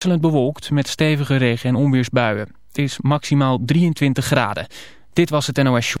wisselend bewolkt met stevige regen- en onweersbuien. Het is maximaal 23 graden. Dit was het NOS Show.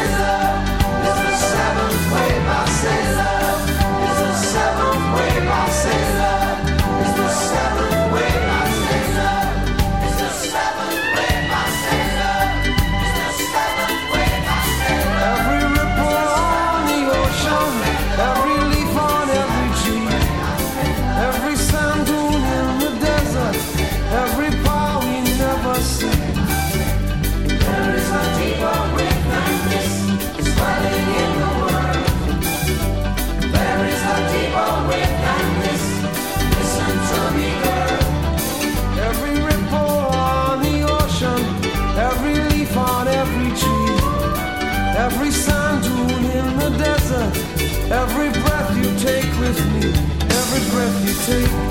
tree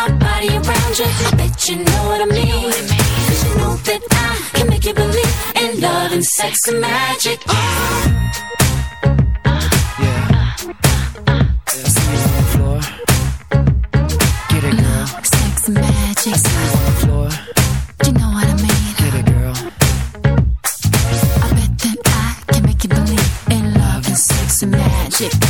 My body around you. I bet you know what I mean. Cause you know that I can make you believe in love and sex and magic. Uh. Yeah. Uh, uh, Get it, girl. Sex and magic. I see you on the floor. You know what I mean. Get it, girl. I bet that I can make you believe in love and sex and magic.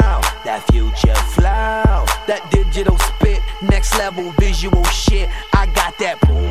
that future flow, that digital spit, next level visual shit. I got that boom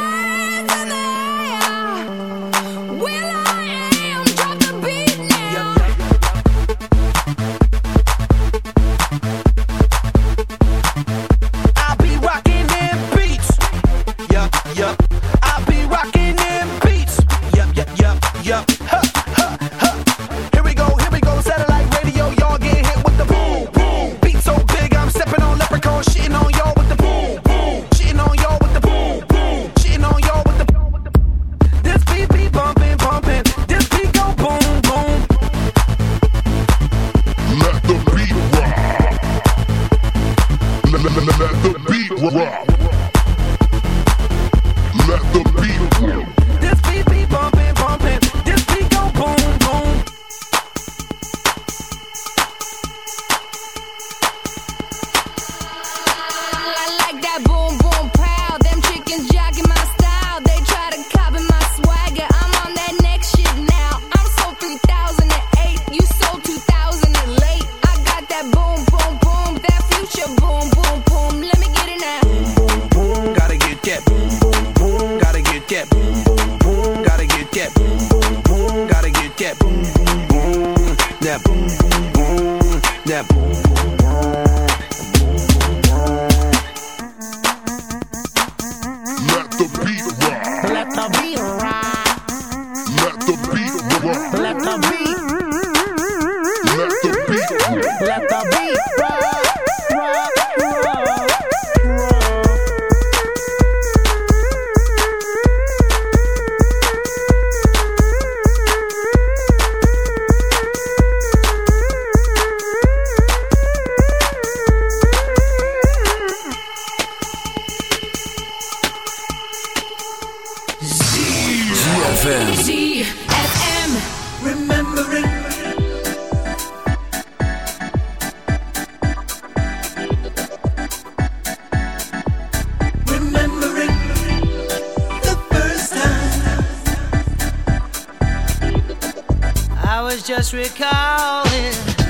was just recalling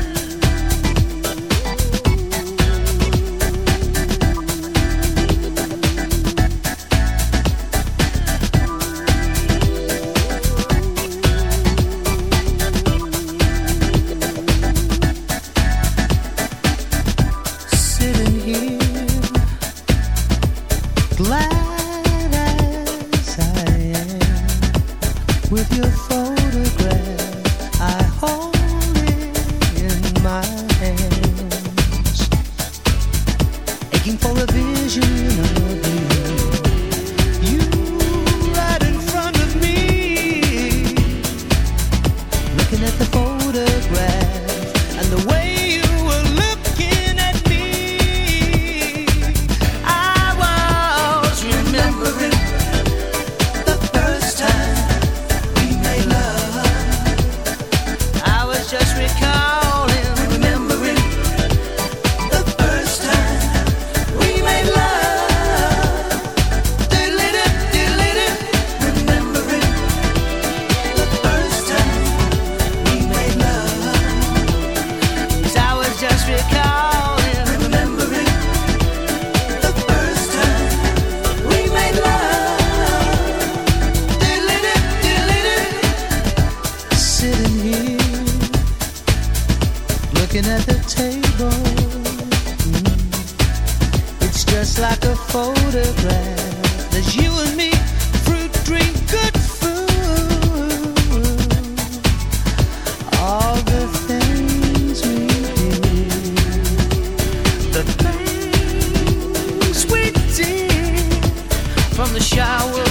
the shower.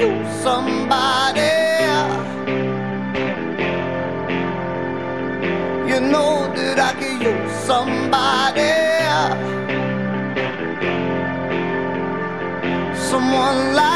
use somebody. You know that I could use somebody. someone like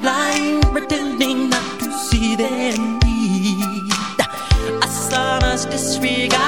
blind, pretending not to see their need? A son's disregard,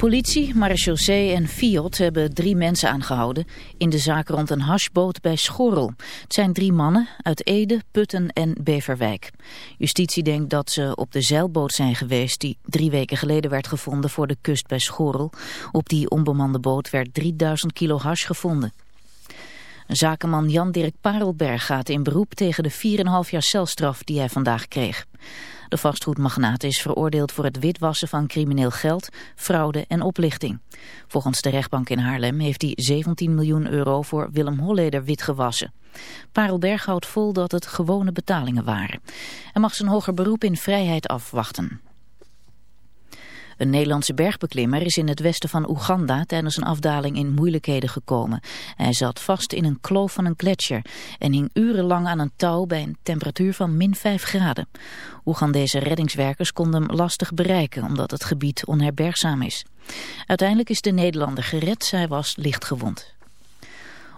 Politie, marechaussee en Fiat hebben drie mensen aangehouden in de zaak rond een hashboot bij Schorrel. Het zijn drie mannen uit Ede, Putten en Beverwijk. Justitie denkt dat ze op de zeilboot zijn geweest die drie weken geleden werd gevonden voor de kust bij Schorrel. Op die onbemande boot werd 3000 kilo hash gevonden. Zakenman Jan-Dirk Parelberg gaat in beroep tegen de 4,5 jaar celstraf die hij vandaag kreeg. De vastgoedmagnaat is veroordeeld voor het witwassen van crimineel geld, fraude en oplichting. Volgens de rechtbank in Haarlem heeft hij 17 miljoen euro voor Willem Holleder witgewassen. Parelberg houdt vol dat het gewone betalingen waren. Hij mag zijn hoger beroep in vrijheid afwachten. Een Nederlandse bergbeklimmer is in het westen van Oeganda tijdens een afdaling in moeilijkheden gekomen. Hij zat vast in een kloof van een gletsjer en hing urenlang aan een touw bij een temperatuur van min 5 graden. Oegandese reddingswerkers konden hem lastig bereiken omdat het gebied onherbergzaam is. Uiteindelijk is de Nederlander gered, zij was lichtgewond.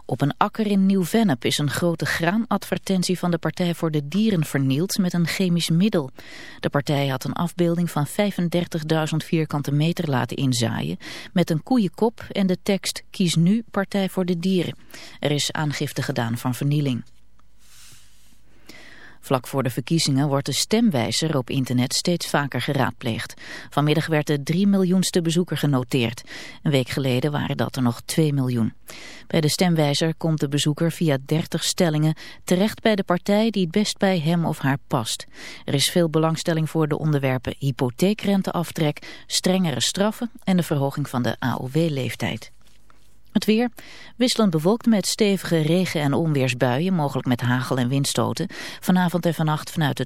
Op een akker in Nieuw-Vennep is een grote graanadvertentie van de Partij voor de Dieren vernield met een chemisch middel. De partij had een afbeelding van 35.000 vierkante meter laten inzaaien met een koeienkop en de tekst Kies nu Partij voor de Dieren. Er is aangifte gedaan van vernieling. Vlak voor de verkiezingen wordt de stemwijzer op internet steeds vaker geraadpleegd. Vanmiddag werd de 3 miljoenste bezoeker genoteerd. Een week geleden waren dat er nog 2 miljoen. Bij de stemwijzer komt de bezoeker via 30 stellingen terecht bij de partij die het best bij hem of haar past. Er is veel belangstelling voor de onderwerpen hypotheekrenteaftrek, strengere straffen en de verhoging van de AOW-leeftijd. Het weer, wisselend bewolkt met stevige regen- en onweersbuien, mogelijk met hagel en windstoten. Vanavond en vannacht vanuit het